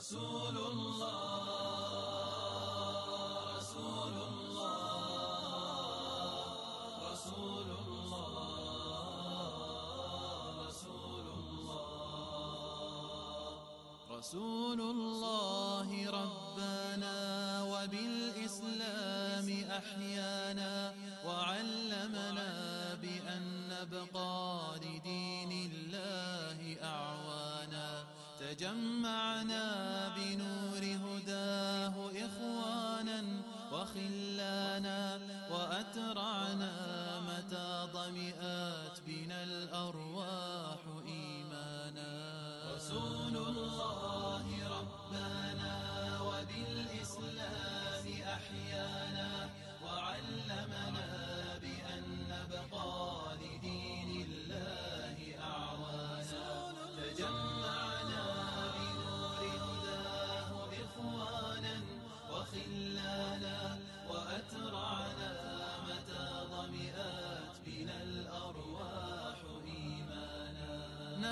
رسول الله رسول الله رسول الله رسول الله رسول الله ربنا وبالإسلام أحيانا وعلمنا بأن نبقى لدين تجمعنا بنور هداه إخوانا وخلانا وأترعنا متى ضمئات بنا الأرواح إيمانا. رسول الله ربنا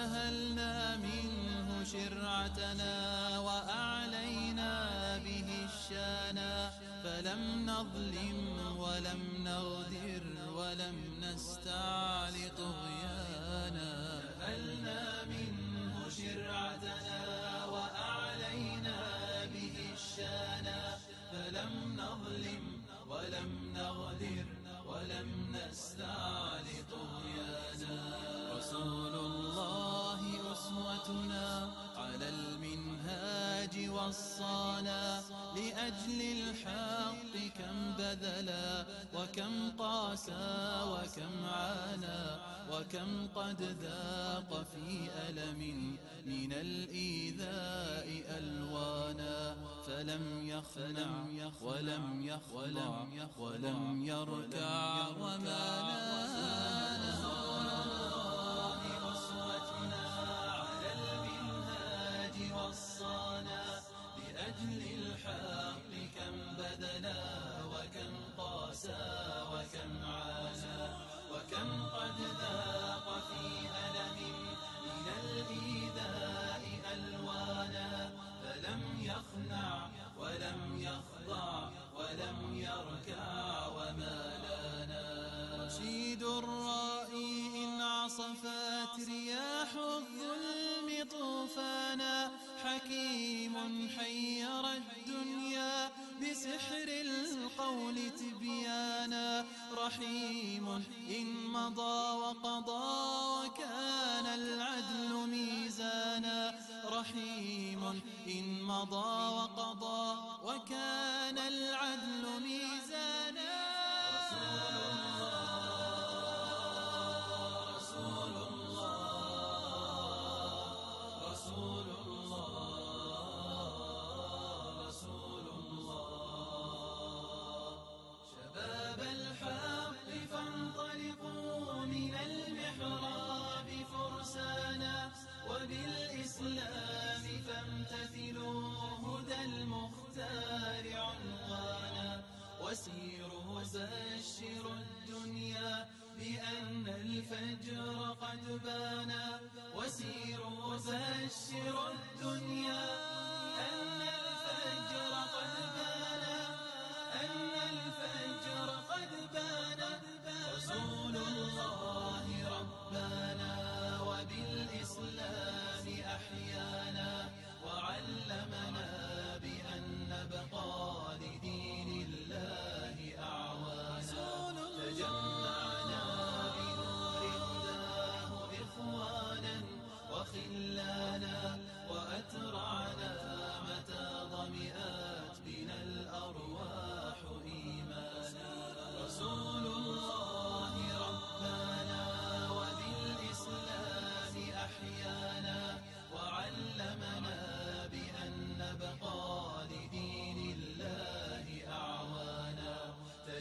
نهلنا منه شرعتنا وأعلينا به الشانا فلم نظلم ولم نغدر ولم نستعل طغيانا نهلنا منه شرعتنا وأعلينا به الشانا فلم نظلم ولم نغدر ولم نستعل طغيانا رسول الله أسوتنا على المنهاج وصانا لأجل الحق كم بذلا وكم قاسى وكم عانى وكم قد ذاق في ألم من الإيذاء ألوانا فلم يخنع ولم يخضع ولم يركع وما نانا وكم قد ذاق في ألم من الإيذاء ألوانا فلم يخنع ولم يخضع ولم يركع وما لانا. رشيد الرائي إن عصفت رياح الظلم طوفانا. حكيم حير الدنيا بسحر القول تبيانا رحيم إن مضى وقضى وكان العدل ميزانا رحيم إن مضى وقضى وكان العدل ميزانا المختار عنوانا وسيروا بشروا الدنيا بأن الفجر قد بانا وسيروا بشروا الدنيا أن الفجر قد بانا أن الفجر قد بانا. رسول الله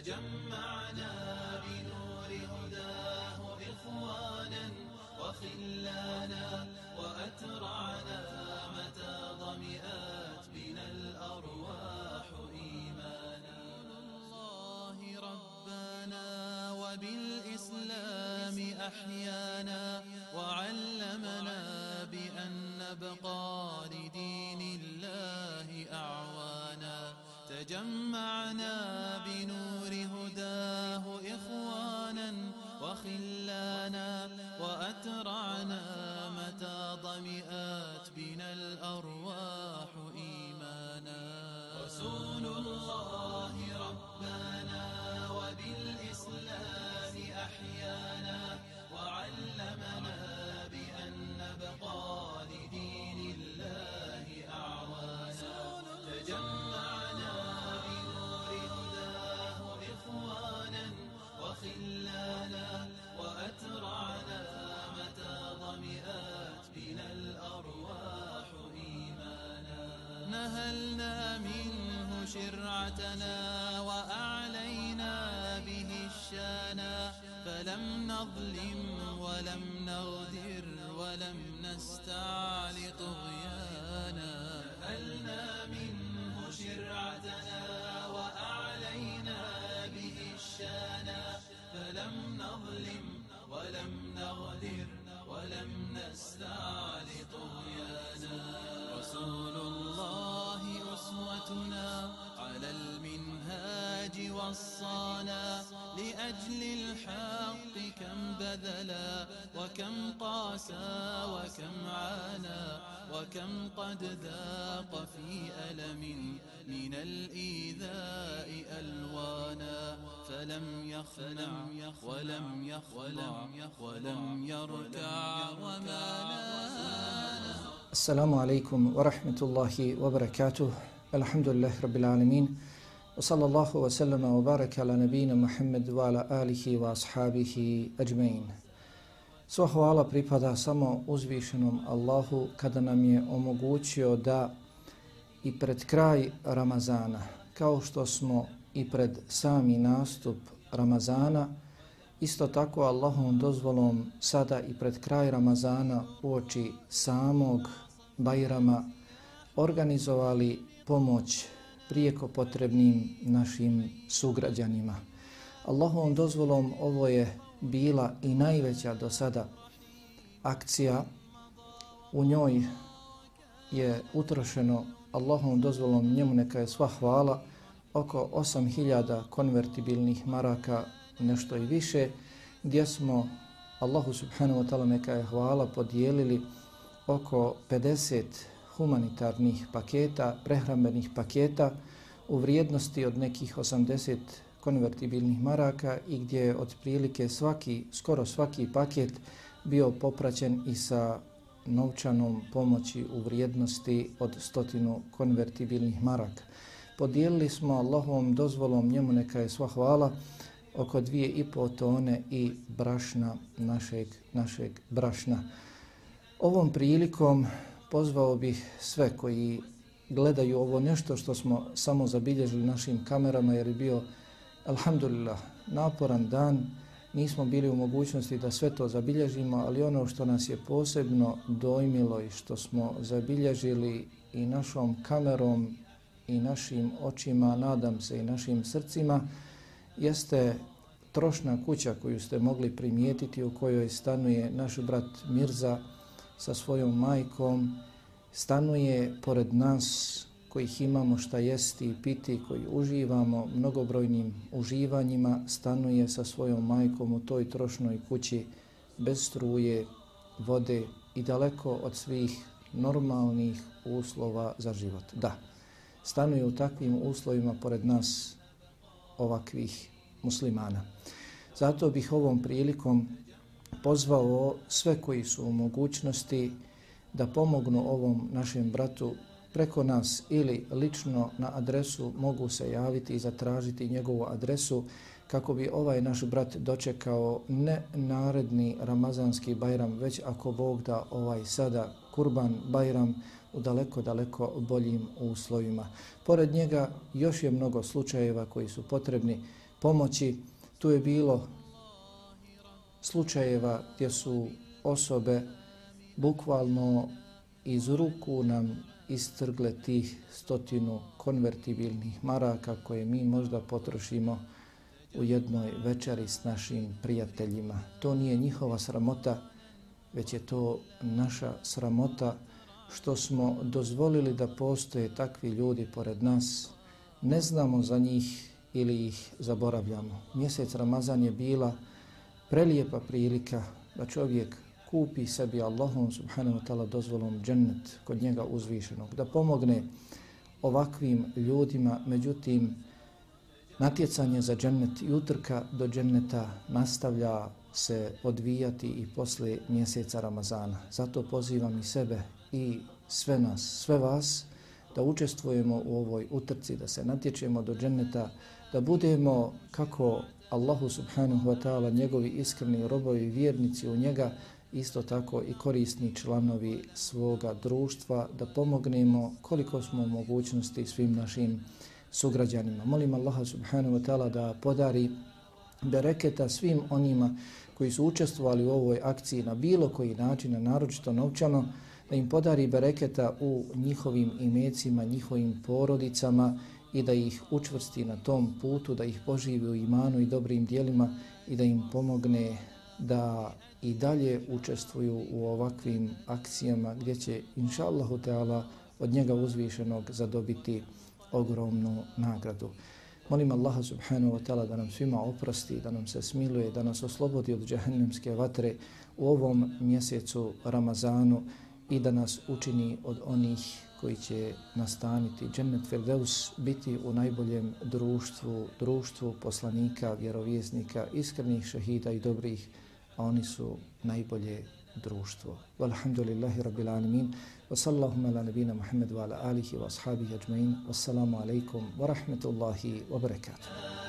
تجمعنا بنور هداه إخوانا وخلانا وأترعنا متى ضمئات بنا الأرواح إيمانا الله ربنا وبالإسلام أحيانا شرعتنا وأعلينا به الشانا فلم نظلم ولم نغدر ولم نستعل طغيانا. نهلنا منه شرعتنا وأعلينا به الشانا فلم نظلم ولم نغدر ولم نستعل طغيانا. وصانا لأجل الحق كم بذلا وكم قاسى وكم عانى وكم قد ذاق في ألم من الإيذاء ألوانا فلم يخنع ولم يخضع ولم يركع وما نال السلام عليكم ورحمة الله وبركاته. الحمد لله رب العالمين. وصلى الله وسلم وبارك على نبينا محمد وعلى آله وأصحابه أجمعين Sva hvala pripada samo uzvišenom Allahu kada nam je omogućio da i pred kraj Ramazana, kao što smo i pred sami nastup Ramazana, isto tako Allahom dozvolom sada i pred kraj Ramazana u oči samog Bajrama organizovali pomoć prijeko potrebnim našim sugrađanima. Allahovom dozvolom ovo je bila i najveća do sada akcija. U njoj je utrošeno Allahovom dozvolom njemu neka je sva hvala oko 8000 konvertibilnih maraka, nešto i više, gdje smo Allahu subhanahu wa ta'ala neka je hvala podijelili oko 50 humanitarnih paketa, prehrambenih paketa u vrijednosti od nekih 80 konvertibilnih maraka i gdje je otprilike svaki, skoro svaki paket bio popraćen i sa novčanom pomoći u vrijednosti od stotinu konvertibilnih maraka. Podijelili smo Allahovom dozvolom, njemu neka je sva hvala, oko dvije i pol tone i brašna našeg, našeg brašna. Ovom prilikom pozvao bih sve koji gledaju ovo nešto što smo samo zabilježili našim kamerama jer je bio, alhamdulillah, naporan dan. Nismo bili u mogućnosti da sve to zabilježimo, ali ono što nas je posebno dojmilo i što smo zabilježili i našom kamerom i našim očima, nadam se i našim srcima, jeste trošna kuća koju ste mogli primijetiti u kojoj stanuje naš brat Mirza sa svojom majkom, stanuje pored nas kojih imamo šta jesti i piti, koji uživamo mnogobrojnim uživanjima, stanuje sa svojom majkom u toj trošnoj kući bez struje, vode i daleko od svih normalnih uslova za život. Da, stanuje u takvim uslovima pored nas ovakvih muslimana. Zato bih ovom prilikom pozvao sve koji su u mogućnosti da pomognu ovom našem bratu preko nas ili lično na adresu mogu se javiti i zatražiti njegovu adresu kako bi ovaj naš brat dočekao ne naredni ramazanski bajram, već ako Bog da ovaj sada kurban bajram u daleko, daleko boljim uslovima. Pored njega još je mnogo slučajeva koji su potrebni pomoći. Tu je bilo slučajeva gdje su osobe bukvalno iz ruku nam istrgle tih stotinu konvertibilnih maraka koje mi možda potrošimo u jednoj večeri s našim prijateljima. To nije njihova sramota, već je to naša sramota što smo dozvolili da postoje takvi ljudi pored nas ne znamo za njih ili ih zaboravljamo. Mjesec Ramazan je bila prelijepa prilika da čovjek kupi sebi Allahom subhanahu wa ta'ala dozvolom džennet kod njega uzvišenog, da pomogne ovakvim ljudima, međutim natjecanje za džennet i utrka do dženneta nastavlja se odvijati i posle mjeseca Ramazana. Zato pozivam i sebe i sve nas, sve vas da učestvujemo u ovoj utrci, da se natječemo do dženneta, da budemo kako Allahu subhanahu wa ta'ala, njegovi iskreni robovi, vjernici u njega, isto tako i korisni članovi svoga društva, da pomognemo koliko smo u mogućnosti svim našim sugrađanima. Molim Allaha subhanahu wa ta'ala da podari bereketa svim onima koji su učestvovali u ovoj akciji na bilo koji način, naročito novčano, da im podari bereketa u njihovim imecima, njihovim porodicama i da ih učvrsti na tom putu, da ih poživi u imanu i dobrim dijelima i da im pomogne da i dalje učestvuju u ovakvim akcijama gdje će, inša Allahu Teala, od njega uzvišenog zadobiti ogromnu nagradu. Molim Allaha subhanahu wa ta'ala da nam svima oprosti, da nam se smiluje, da nas oslobodi od džahennemske vatre u ovom mjesecu Ramazanu i da nas učini od onih koji će nastaniti Džennet Firdeus, biti u najboljem društvu, društvu poslanika, vjerovjesnika, iskrenih šehida i dobrih, a oni su najbolje društvo. Walhamdulillahi rabbil alamin. Wa sallallahu ala nabina Muhammad wa ala alihi wa ashabihi ajma'in. Wassalamu alaikum wa rahmatullahi wa barakatuh.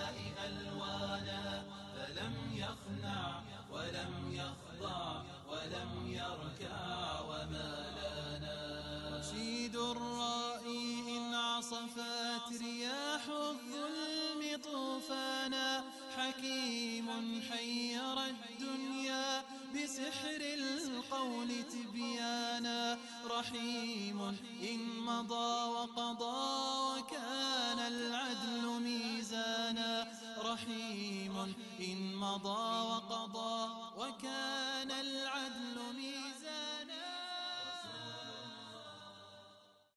عصفت رياح الظلم طوفانا. حكيم حير الدنيا بسحر القول تبيانا. رحيم إن مضى وقضى وكان العدل ميزانا. رحيم إن مضى وقضى وكان العدل ميزانا.